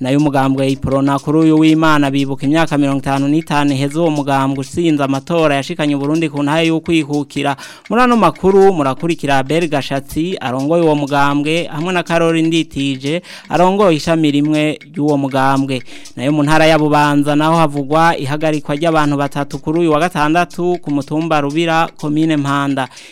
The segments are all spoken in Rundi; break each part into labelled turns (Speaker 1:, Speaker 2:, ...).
Speaker 1: nayo umugambwe yiporona kuri uyu w'imana bibuka imyaka mirongo itanu n'itanu heza uwo mugambwe umurongo usinze amatora yashikanye Burundi ku ntaye yo kwihukira muri ano makuru murakurikira Albert Gashatsi arongoye uwo mugambwe hamwe na Karori Nditije arongoye ishami rimwe ry'uwo mugambwe nayo mu ntara ya Bubanza naho havugwa ihagarikwa ry'abantu batatu kuri uyu wa gatandatu ku mutumba Rubira commune Mpanda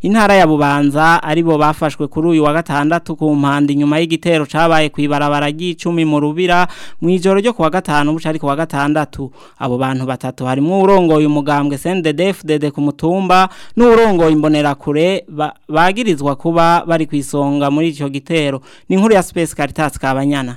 Speaker 1: intara ya bubanza aribo bafashwe kuri uyu wa gatandatu ku mpanda inyuma y'igitero cyabaye ku ibarabara ry'icumi mu rubira mu ijoro ryo ku wa gatanu buca ari ku wa gatandatu abo bantu batatu harimo urongoye umugambwe sendedefudede ku mutumba n'urongoye imbonerakure bagirizwa kuba bari ku isonga muri icyo gitero ni inkuru ya sipesi karitasi kabanyana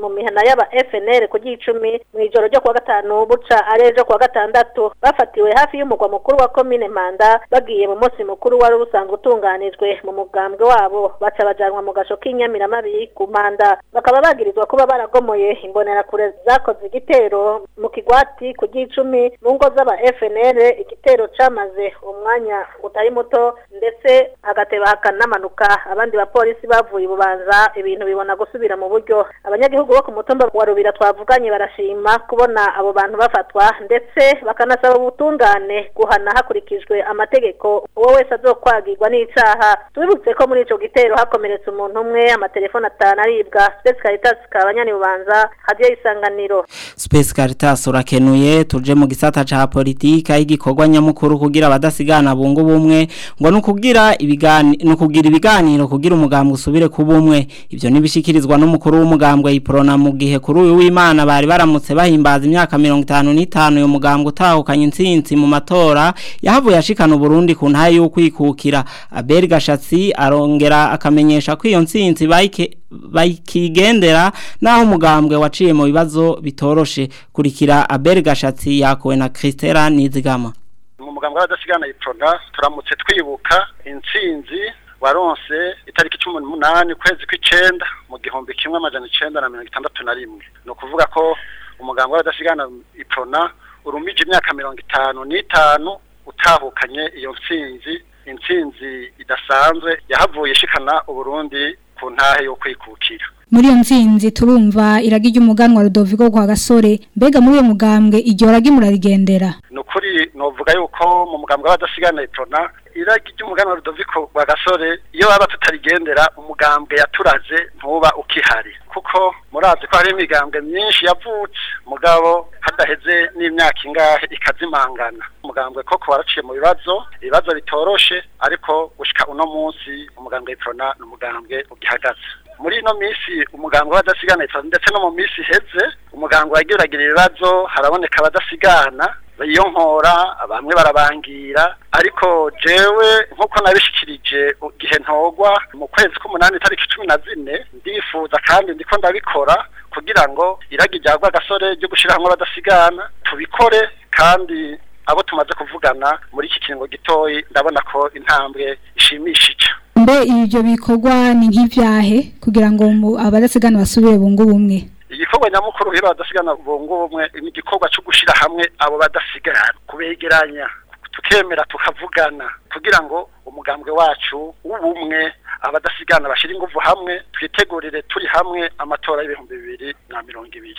Speaker 2: mu mihana y'aba fnr ku ry'icumi mu ijoro ryo kuwa gatanu buca ari ejo kuwa gatandatu bafatiwe hafi y'umugwa mukuru wa komine mpanda bagiye mu munsi mukuru wari usanzwe utunganijwe mu mugambwe wabo baca baja bakajyanwa mu gasho k'inyamiramabi ku manda bakaba bagirizwa kuba baragomoye imbonera imbonerakure zakoze igitero mu kigwati ku gicumi mu ngo z'aba FNL igitero camaze umwanya utari muto ndetse agateba hakanamanuka abandi bapolisi bavuye bubanza ibintu bibona gusubira mu buryo abanyagihugu bo ku mutumba wa Rubira twavuganye barashima kubona abo bantu bafatwa ndetse bakanasaba ubutungane guhana hakurikijwe amategeko uwo wese azokwagirwa n'icyaha tubibutse ko muri icyo gitero hakomeretse hakomeretse umuntu umwe amatelefone atanu aribwa Space Caritas kabanyanubanza hadiye isanganiro
Speaker 1: Space Caritas urakenuye tuje mu gisata cha politika igikorwa nyamukuru kugira abadasigana bungu ubumwe ngo nukugira ibiganiro nukugira ibiganiro kugira umugambwe usubire ku bumwe ibyo ntibishyikirizwa n'umukuru w'umugambwe iprona mu gihe kuri uyu w'Imana bari baramutse bahimbaza imyaka mirongo 55 uyu mugambwe utahukanye intsinzi mu matora yahavuye ashikana Burundi ku ntaye yo kwikukira Abel Gashatsi arongera akamenyesha bakoresha ko bayikigendera naho umugambwe waciye mu bibazo bitoroshe kurikira abel yakowe na christela nizigama
Speaker 3: mu mugambwe w'abadasigana turamutse twibuka intsinzi waronse itariki cumi n'umunani ukwezi kw'icenda mu gihumbi kimwe amajana icenda na mirongo itandatu na rimwe ni ukuvuga ko umuganga w'abadasigana iprona urumije imyaka mirongo itanu n'itanu utahukanye iyo ntsinzi intsinzi idasanzwe yahavuye ishikana uburundi ku ntahe yo kwikukira
Speaker 4: muri iyo turumva iragi ry'umuganwa Rudoviko kwa gasore mbega muri uwo mugambwe iryo ragi murarigendera
Speaker 3: Nukuri ukuri novuga yuko mu mugambwe w'abadasigana etona iragi ry'umuganwa Rudoviko kwa gasore iyo baba tutarigendera umugambwe yaturaze ntuba ukihari kuko murazi ko hari imigambwe myinshi yavutse mugabo hadaheze n'imyaka ingahe ikazimangana umugambwe koko waraciye mu bibazo ibibazo bitoroshe ariko gushika uno munsi umugambwe Iprona ni umugambwe ugihagaze muri ino minsi umuganga w'abadasiganitsa ndetse no mu minsi iheze umuganga wageragira ibibazo haraboneka abadasigana iyo nkora bamwe barabangira ariko jewe nk'uko nabishikirije igihe ntogwa mu kwezi k'umunani itariki cumi na zine ndifuza kandi ndiko ndabikora kugira ngo iragi ryagwa agasore ryo gushyira hamwe abadasigana tubikore kandi abo tumaze kuvugana muri iki kiringo gitoyi ndabona ko intambwe ishimishije
Speaker 4: mbe ibyo bikorwa ni nk'ibyahe kugira ngo abadasigana basubire bungu bumwe
Speaker 3: igikorwa nyamukuru rero badasigana bungu ni igikorwa cyo gushyira hamwe abo badasigana kubegeranya tukemera tukavugana kugira ngo umugambwe wacu w'ubumwe abadasigana bashyira ingufu hamwe twitegurire turi hamwe amatora y'ibihumbi bibiri na mirongo ibiri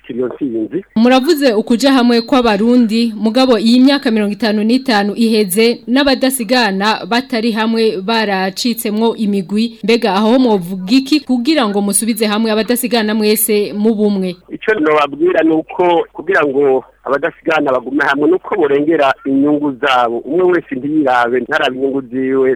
Speaker 1: gushyikira iyo
Speaker 5: nsinzi
Speaker 6: muravuze ukujya hamwe kw'abarundi mugabo iyi myaka mirongo itanu n'itanu iheze n'abadasigana batari hamwe baracitsemo imigwi mbega aho muvuga iki kugira ngo musubize hamwe abadasigana mwese mu bumwe
Speaker 5: icyo nababwira ni uko kugira ngo abadasigana bagume hamwe nuko borengera inyungu zabo umwe wese ntiyirabe ntarabe inyungu ziwe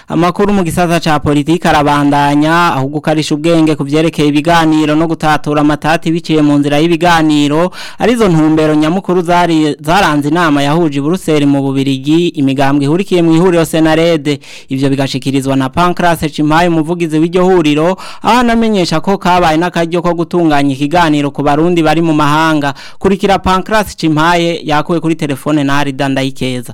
Speaker 1: amakuru mu gisaza cya politiki arabandanya ahubwo ukarisha ubwenge ku byerekeye ibiganiro no gutatura amatati biciye mu nzira y'ibiganiro arizo ntumbero nyamukuru zaranze inama yahuje i buruseli mu bubirigi imigambwe ihurikiye mu ihuriro senarede ibyo bigashyikirizwa na pankarase cimaye umuvugizi w'iryo huriro aho anamenyesha ko kabaye n'akaryo ko gutunganya ikiganiro ku barundi bari mu mahanga kurikira pankarase cimaye yakuwe kuri telefone
Speaker 7: telefone danda ikeza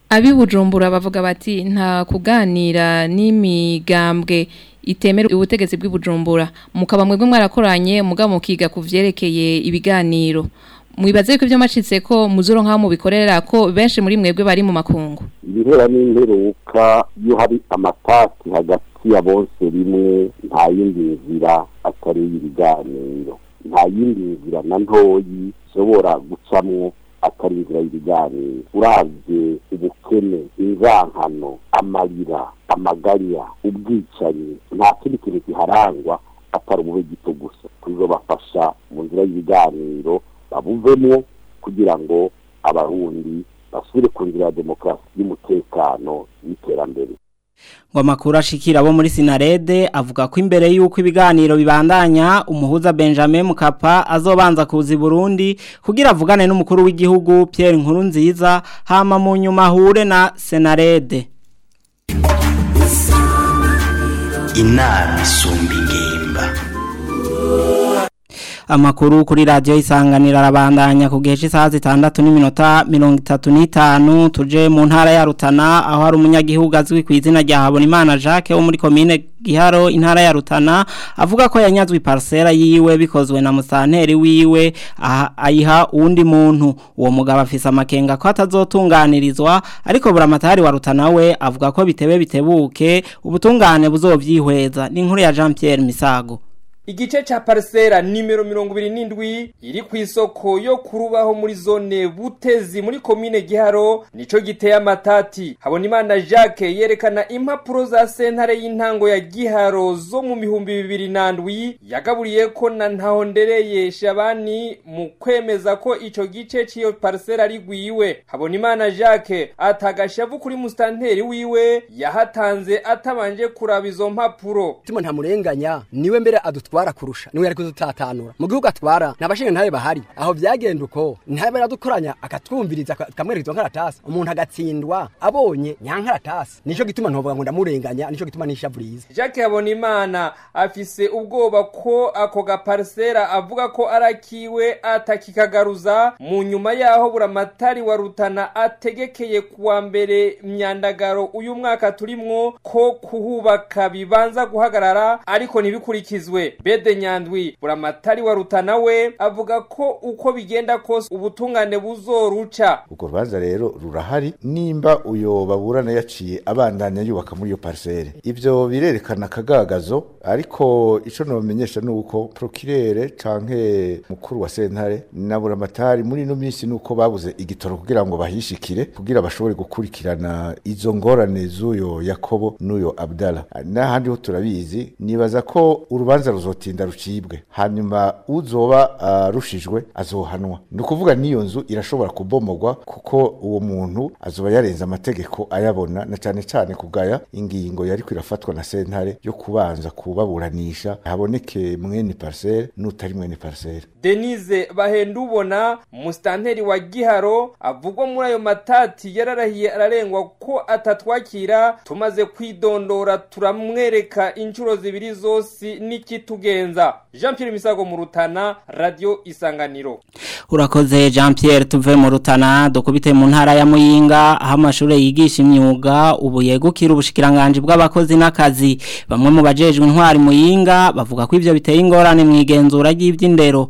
Speaker 6: Abi Bujumbura bavuga bati nta kuganira n'imigambwe itemera ubutegetsi bw'i mukaba mwebwe mwarakoranye mugabo mukiga kuvyerekeye ibiganiro mwibaze ko ibyo macitse ko muzuro nka mubikorera ko benshi muri mwebwe bari mu makungu
Speaker 7: bihera n'imperuka yo hari amapati hagati ya bose rimwe nta yindi nzira atari ibiganiro nta yindi nzira na ntoyi ishobora gucamwo atari inzira y'ibijyanye urabye ubukene inzankano amarira amaganya ubwicanyi nta kindi kintu kiharangwa atari umube gito gusa tuzobafasha mu nzira y'ibiganiro babuvemo kugira ngo abarundi basubire ku nzira ya demokarasi y'umutekano n'iterambere
Speaker 1: ngo amakuru ashikira abo muri sinarede avuga ko imbere y'uko ibiganiro bibandanya umuhuza benjamin mukapa azobanza kuzi burundi kugira avugane n'umukuru w'igihugu Pierre nkurunziza hama mu nyuma ahure na senarede
Speaker 8: inama isumba ingimba
Speaker 1: amakuru kuri radio isanganira arabandanya kugesha isaha zitandatu n'iminota mirongo itatu 35 tuje mu ntara ya Rutana aho hari umunyagihugu azwi ku izina rya Habonimana Jacques wo muri commune Giharo intara ya Rutana avuga ko yanyazwe parcela yiwe bikozwe na musanteri wiwe ayiha undi muntu uwo mugabo afisa amakenga ko atazotunganirizwa ariko buramatari wa Rutana we avuga ko bitebe bitebuke ubutungane buzovyihweza ni nkuru ya Jean Pierre Misago
Speaker 9: igice cya parisera nimero mirongo ibiri n'indwi iri ku isoko yo kurubaho muri zone butezi muri komine giharo nico giteye amatati habonimana jacques yerekana impapuro za sentare y'intango ya giharo zo mu mihumbi bibiri n'andwi yagaburiye ko na ntahondereye shabani mu kwemeza ko ico gice c'iyo parcela ari gwiwe habonimana jacques atagashavu kuri musitanteri wiwe yahatanze atabanje kuraba izo mpapuro
Speaker 10: ntamurenganya niwe mbere adutwa atwara kurusha niwe yari kudutatanura mu gihugu atwara nabashinga ntabe bahari aho byagenda uko ntabe yaradukoranya akatwumviriza akamwerekeza nkaratasi umuntu agatsindwa abonye nyankaratasi nico gituma ntovuga ngo ndamurenganya nico gituma nishavuriza
Speaker 9: Jacques Habonimana afise ubwoba ko ako gaparsera avuga ko arakiwe atakikagaruza mu nyuma yaho buramatari wa rutana ategekeye kuwa mbere myandagaro uyu mwaka turimwo ko kuhubaka bibanza guhagarara ariko ntibikurikizwe bede nyandwi buramatari wa rutana we avuga ko uko bigenda kose ubutungane buzoruca
Speaker 11: urwo rubanza rero rurahari nimba uyo baburana yaciye abandanya yubaka muri iyo parisere ibyo birerekana akagagazo ariko icyo nabamenyesha ni uko prokirere canke mukuru wa sentare na buramatari muri ino minsi ni uko babuze igitoro kugira ngo bahishikire kugira bashobore gukurikirana izo ngorane z'uyo yakobo n'uyo abdala n'ahandi ho turabizi nibaza ko urubanza ruzo rutinda rucibwe hanyuma uzoba arushijwe ah, azohanwa ni ukuvuga n'iyo nzu irashobora kubomogwa kuko uwo muntu azoba yarenze amategeko ayabona na cyane cyane kugaya ingingo yari kwirafatwa na sentare yo kubanza kubaburanisha haboneke mwene parisere n'utari mwene parisere
Speaker 9: denise ubona umusitanteri wa giharo avugwa muri ayo matati yararahiye ararengwa ko atatwakira tumaze kwidondora turamwereka inshuro zibiri zose n'ikitugenza jean Pierre misago mu rutana radiyo isanganiro
Speaker 1: urakoze jean Pierre tuve mu rutana dukubite mu ntara ya muyinga aho amashuri yigisha imyuga ubu yegukira ubushikiranganji bw'abakozi n'akazi bamwe mu bajejwe intwari muyinga bavuga ko ibyo biteye ingorane mu igenzura
Speaker 12: ry'iby'indero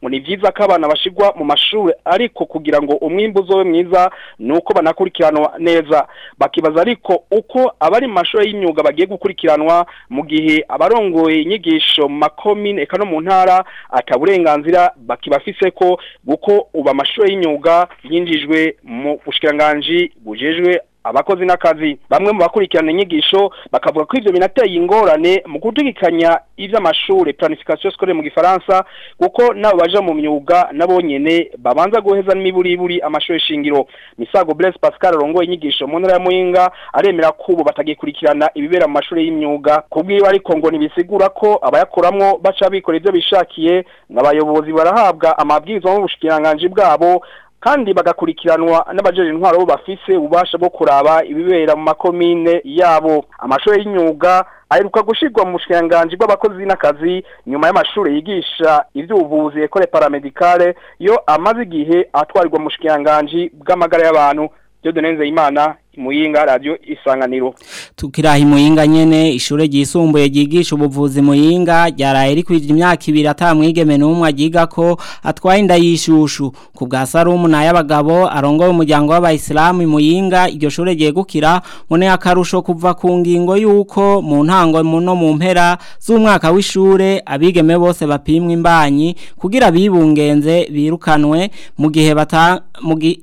Speaker 12: ngo ni byiza ko abana bashyirwa mu mashuri ariko kugira ngo umwimbu uzobe mwiza ni uko banakurikiranwa neza bakibaza ariko uko abari mu mashuri y'imyuga bagiye gukurikiranwa mu gihe abarongoye inyigisho mu makomine eka no mu ntara ataburenganzira bakibafise ko kuko uba amashuri y'imyuga yinjijwe mu bushikiranganji bujejwe abakozi n'akazi bamwe mu bakurikirana inyigisho bakavuga ko ibyo binateye ingorane mu gutegekanya iby'amashuri planification scolaire mu gifaransa kuko nabo baje mu myuga nabo nyene babanza guheza n'imiburiburi amashuri shingiro Misago Blaise Pascal rongo inyigisho mu ntara ya Muyinga aremera ko ubu batagikurikirana ibibera mu mashuri y'imyuga kubwiwe ariko ngo ntibisigura ko abayakoramwo baca bikora ibyo bishakiye n'abayobozi barahabwa amabwiriza mu bwabo kandi bagakurikiranwa n'abajeje intwaro bafise ububasha bwo kuraba ibibera mu makomine yabo amashuri y'imyuga aheruka gushirwa mu bushinganje bw'abakozi n'akazi nyuma y'amashuri yigisha iby'ubuvuzi ekore paramedicale yo amaze igihe atwarirwa mu bushinganje bw'amagara y'abantu Jodonenze imana muyinga radio isanganiro
Speaker 1: tukiraha imuyinga nyene ishure ryisumbuye ryigisha ubuvuzi muyinga ryaraye rikwije imyaka ibiri atamwigeme n'umwe agigako atwaye inda yishushu ku bwa sarumu na y'abagabo arongoye umuryango w'abayisilamu muyinga iryo shure ryegukira mune akarusho kuva ku ngingo yuko mu ntango no mu mpera z'umwaka w'ishure abigeme bose bapimwa imbanyi kugira bibungenze birukanwe mu gihe bata mu mugi...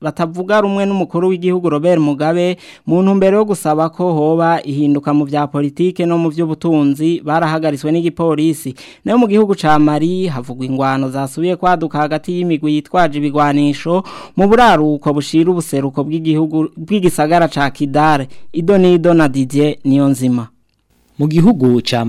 Speaker 1: batavuga rumwe n'umukuru w'igihugu Robert Mugabe mu ntumbero yo gusaba ko hoba ihinduka mu bya politike no mu by'ubutunzi barahagaritswe n'igipolisi nayo mu gihugu ca Mali havugwa ingwano zasubiye kwaduka hagati y'imigwi yitwaje ibigwanisho mu buraruko bushira ubuseruko bw'igihugu bw'igisagara ca Kidal Idonido na Didier Niyonzima
Speaker 13: mu gihugu cya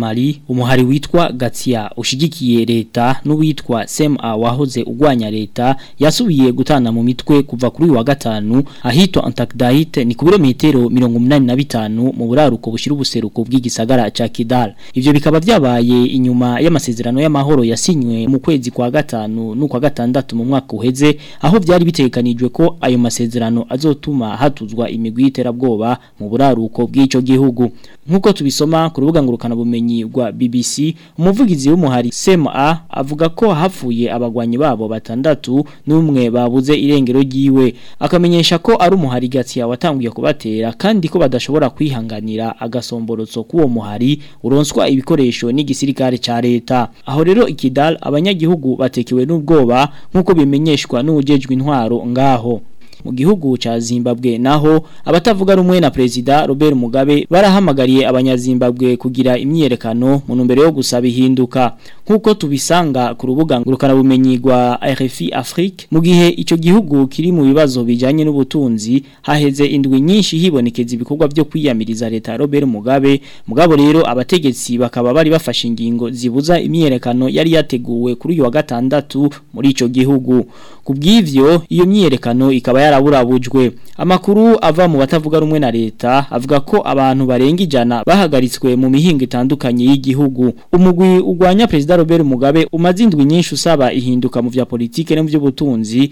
Speaker 13: umuhari witwa gatsiya ushigikiye leta n'uwitwa sema wahoze Ugwanya leta yasubiye gutana mu mitwe kuva kuri wa gatanu ahito antakidahite ni ku birometero mirongo inani na bitanu mu buraruko bushyira ubuseruko bw'igisagara cha Kidal ibyo bikaba byabaye inyuma y'amasezerano y'amahoro yasinywe mu kwezi kwa gatanu nuko gatandatu mu mwaka uheze aho byari bitekanijwe ko ayo masezerano azotuma hatuzwa imigwi y'iterabwoba mu buraruko bw'icyo gihugu nk'uko tubisoma ku rubuga ngurukanabumenyi rwa BBC umuvugizi w'umuhari SMA avuga ko hafuye abagwanyi babo batandatu n'umwe babuze irengero ryiwe akamenyesha ko ari umuhari gatsia watanguye kubatera kandi ko badashobora kwihanganira agasomborotso k'uwo muhari uronswa ibikoresho n'igisirikare cya leta aho rero ikidal abanyagihugu batekewe n'ubwoba nk'uko bimenyeshwa n'ujejwe intwaro ngaho mu gihugu cya Zimbabwe naho abatavuga rumwe na Perezida Robert Mugabe barahamagariye abanyazimbabwe kugira imyerekano mu ntumbero yo gusaba ihinduka nk'uko tubisanga ku rubuga ngurukanabumenyi rwa RFI Afrique mu gihe icyo gihugu kiri mu bibazo bijyanye n'ubutunzi haheze indwi nyinshi hibonekeza ibikorwa byo kwiyamiriza leta Robert Mugabe mugabo rero abategetsi bakaba bari bafashe ingingo zibuza imyiyerekano yari yateguwe kuri uyu wa gatandatu muri icyo gihugu ku bw'ivyo iyo myerekano ikaba yari baraburabujwe amakuru ava mu batavuga rumwe na leta avuga ko abantu barenga ijana bahagaritswe mu mihinga itandukanye y'igihugu umugwi urwanya perezida Robert Mugabe umaze nyinshi usaba ihinduka mu bya politike no mu by'ubutunzi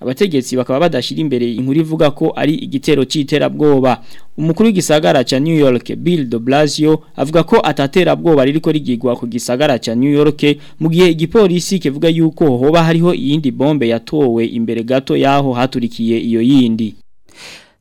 Speaker 13: abategetsi bakaba badashira imbere inkuru ivuga ko ari igitero c'iterabwoba umukuru w'igisagara cha New York Bill de Blasio avuga ko atatera bwoba ririko rigigwa ku gisagara cha New York mu gihe igipolisi kivuga yuko hoba hariho iyindi bombe yatowe imbere gato yaho haturika ikurikiye iyo yindi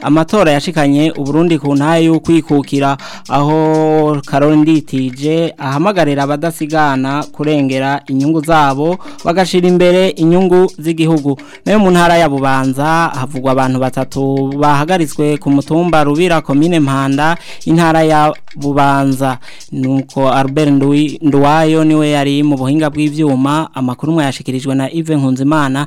Speaker 1: amatora yashikanye ubu Burundi ku ntaye yo kwikukira aho karonditije ahamagarira abadasigana kurengera inyungu zabo bagashira imbere inyungu z'igihugu nayo mu ntara ya Bubanza havugwa abantu batatu bahagaritswe ku mutumba Rubira komine Mpanda intara ya bubanza nuko Albert Nduwayo niwe yari mu buhinga bw’ibyuma amakuru yashyikirijwe na Yves Nkunzimana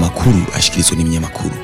Speaker 1: makuru ashyikirizwa n'ibinyamakuru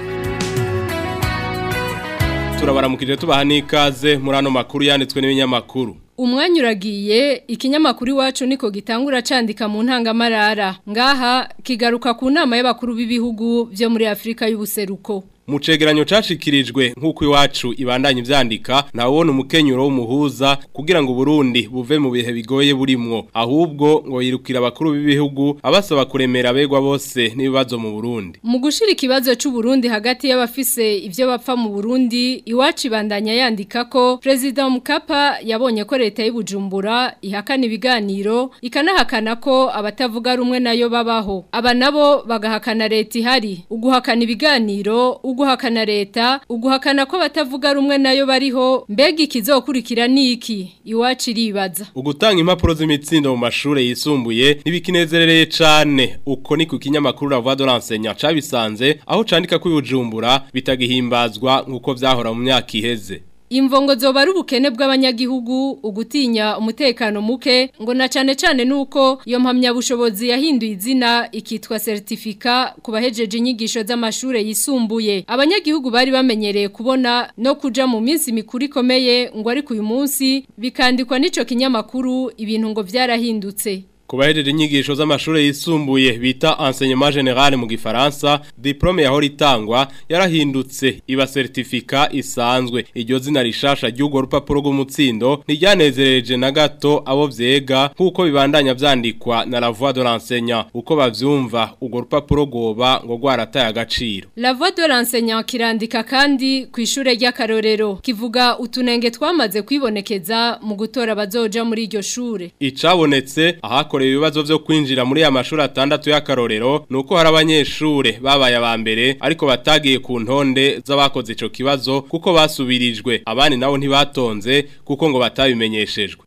Speaker 14: turabaramukije tubaha n'ikaze muri ano makuru yanditswe n'ibinyamakuru
Speaker 15: umwanya uragiye ikinyamakuru iwacu niko gitangura candika mu ntangamarara ngaha kigaruka ku nama y'abakuru b'ibihugu byo muri afurika y'ubuseruko
Speaker 14: mucegeranyo cegeranyo cashikirijwe nk'uko iwacu ibandanye ibandanya na nawone umukenyuro w'umuhuza kugira ngo Burundi buve mu bihe bigoye burimwo ahubwo ngo yirukira abakuru b'ibihugu abasaba kuremera begwa bose n'ibibazo mu Burundi
Speaker 15: mu gushira ikibazo cy'u Burundi hagati y'abafise ibyo bapfa mu Burundi iwacu ibandanya yandika ko President Mukapa yabonye ko leta y'Ibujumbura ihakana ibiganiro ikanahakana ko abatavuga rumwe nayo babaho aba nabo bagahakana leta ihari uguhakana ibiganiro uguhakana leta uguhakana ko batavuga rumwe nayo bariho mbega ikizokurikira niki iwacu iribaza
Speaker 14: ugutanga impapuro z'imitsindo mu mashuri yisumbuye ntibikinezerereye cyane uko ni ku kinyamakuru ravuga doransenya cabisanze aho candika ko ibijumbura bitagihimbazwa nk'uko byahora mu myaka iheze
Speaker 15: imvongo zoba ari ubukene bw'abanyagihugu ugutinya umutekano muke ngo na cyane nuko iyo mpamyabushobozi yahinduye izina ikitwa seritifika ku bahejeje inyigisho z'amashuri yisumbuye abanyagihugu bari bamenyereye kubona no kuja mu minsi mikuru ikomeye ngo ariko uyu munsi bikandikwa n'icyo kinyamakuru ibintu ngo byarahindutse
Speaker 14: kubaherera inyigisho z'amashuri yisumbuye bita enseignement Generale mu gifaransa diplome yahora itangwa yarahindutse iba certificat isanzwe iryo zina rishasha ry'ugo rupapuro rw'umutsindo ntiryanezereje na gato abo byega kuko bibandanya byandikwa na la voix de l'enseignant uko bavyumva ugo rupapuro goba ngo rwarataye agaciro
Speaker 15: la voix de l'enseignant kirandika kandi ku ishure ry'akarorero kivuga utunenge twamaze kwibonekeza mu gutora abazoja muri iryo shure
Speaker 14: icabonetse ahako bakorewe ibibazo byo kwinjira muri ya mashuri atandatu y'akarorero nuko hari abanyeshure babaye aba mbere ariko batagiye ku ntonde z'abakoze ico kibazo kuko basubirijwe abandi nabo ntibatonze kuko ngo batabimenyeshejwe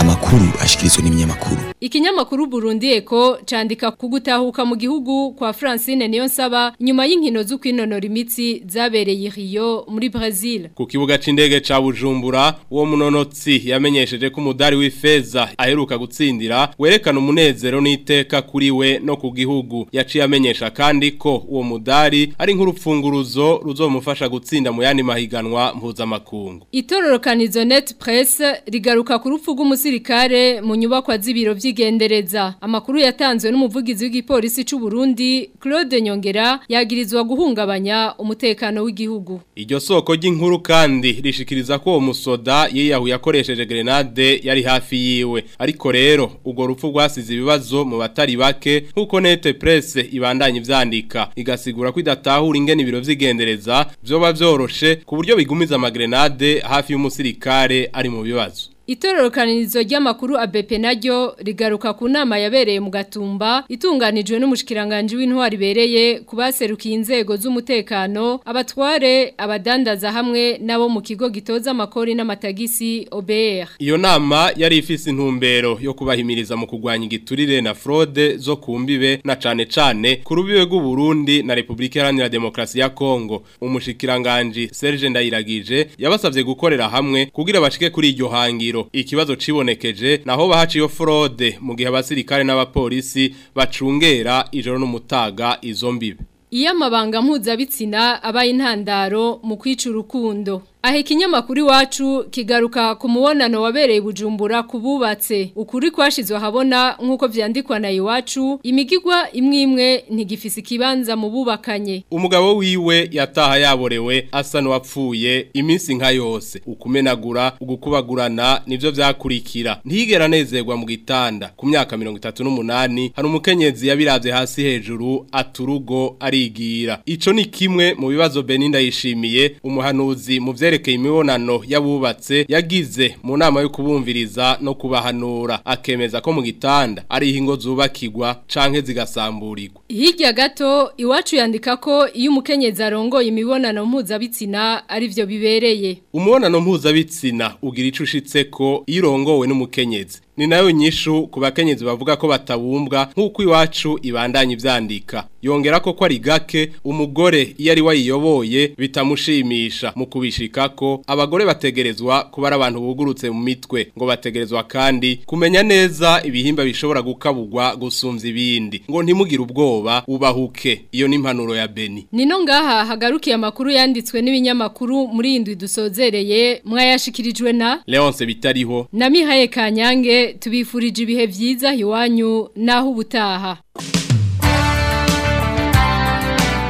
Speaker 16: amakuru ashyikirizwa n'ibinyamakuru
Speaker 15: ikinyamakuru Burundi Eko candika ku gutahuka mu gihugu kwa Francine Niyonsaba nyuma y'inkino zo kwinonora imitsi zabereye Rio muri Brazil
Speaker 14: ku kibuga c'indege ca Bujumbura uwo munonotsi yamenyesheje ko umudari w'ifeza aheruka gutsindira werekana umunezero n'iteka kuri we no ku gihugu yaciye amenyesha kandi ko uwo mudari ari nk'urupfunguruzo ruzomufasha gutsinda mu yandi mahiganwa mpuzamakungu
Speaker 15: itororokanizo net press rigaruka ku rupfu rw'umusirikare amagare mu nyubakwa z'ibiro by'igendereza amakuru yatanzwe n'umuvugizi w'igipolisi cy'u Burundi Claude Nyongera yagirizwa guhungabanya umutekano w'igihugu
Speaker 14: iryo soko ry'inkuru kandi rishikiriza ko umusoda yiyahu yakoresheje grenade yari hafi yiwe ariko rero ugo rupfu rwasize ibibazo mu batari bake nkuko nete presse ibandanye ivyandika igasigura ko idatahura ingene ibiro by'igendereza byoba byoroshe ku buryo bigumiza amagrenade hafi y'umusirikare ari mu bibazo
Speaker 15: Itororokanirizo ry'amakuru abepe naryo rigaruka ku nama yabereye mu gatumba itunganijwe n'umushikiranganje w'intwari bereye kubaserukiye inzego z'umutekano abatware abadandaza hamwe nabo mu kigo gitoza amakori n'amatagisi OBR
Speaker 14: Iyo nama yari ifisi intumbero yo kubahimiriza mu kugwanya igiturire na fraude zo kumbibe na Chane Chane ku rubibe rw'u Burundi na Republika Iharanira Demokrasi ya Kongo umushikiranganje Serge Ndayiragije yabasavye gukorera hamwe kugira bashike kuri iryo hangi Gahindiro ikibazo cibonekeje naho bahaciye fraude mu gihe abasirikare n'abapolisi bacungera ijoro n'umutaga izo mbibe
Speaker 15: iyo amabanga mpuzabitsina abaye mu kwica urukundo Aha ikinyamakuru iwacu kigaruka ku mubonano wabereye bujumbura kububatse ukuri kwashizwe habona nk'uko vyandikwa na iwacu imigigwa imwe imwe ntigifise ikibanza mu bubakanye
Speaker 14: umugabo wiwe yataha yaborewe asa n'uwapfuye iminsi nka yose ukumenagura ugukubagurana nivyo vyakurikira ntigera nezerwa mu gitanda ku myaka 38 hari umukenyezi yabiravye hasi hejuru aturugo arigira ico ni kimwe mu bibazo Beninda yishimiye umuhanuzi mu yerekeye imibonano y'abubatse yagize mu nama yo kubumviriza no kubahanura akemeza ko mu gitanda ari ihingo zubakigwa canke zigasamburirwa
Speaker 15: hirya gato iwacu yandika ko iyo umukenyezi arongoye imibonano mpuzabitsina ari byo bibereye
Speaker 14: umubonano mpuzabitsina ugira ico ko irongowe urongowe ni nayo nyishu ku bakenyezi bavuga ko batabumbwa nk'uko iwacu ibandanya ibyandika yongera ko ko ari gake umugore yari wayiyoboye bitamushimisha mu kubishika ko abagore bategerezwa kuba ari abantu bugurutse mu mitwe ngo bategerezwa kandi kumenya neza ibihimba bishobora gukabugwa gusumbya ibindi ngo ntimugire ubwoba ubahuke iyo ni impanuro ya beni
Speaker 15: nino ngaha hagarukiye amakuru yanditswe n'ibinyamakuru muri iyi dusozereye mwayashikirijwe na
Speaker 14: leonce bitariho
Speaker 15: na mihaye kanyange tubifurije ibihe byiza iwanyu naho ubutaha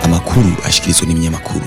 Speaker 16: amakuru ashyikirizwa n'ibinyamakuru